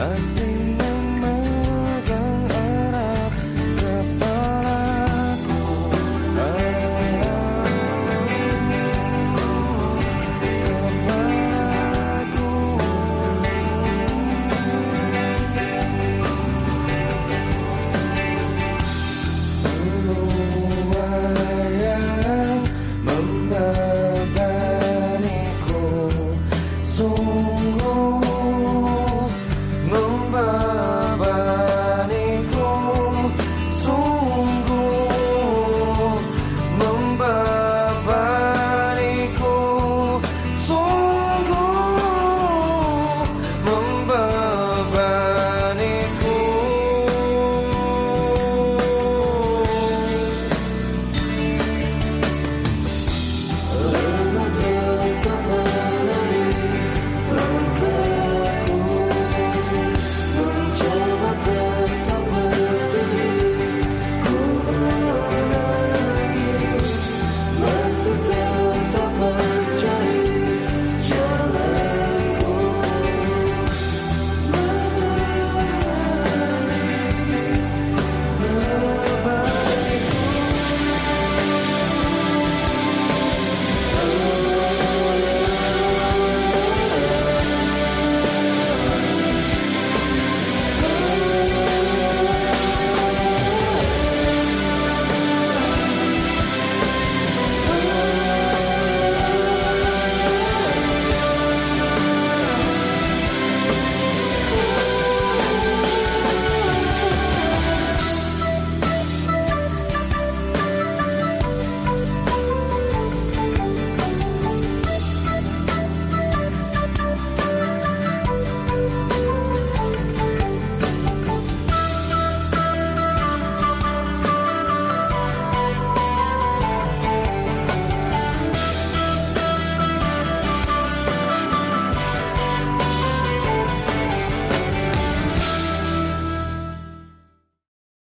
nothing will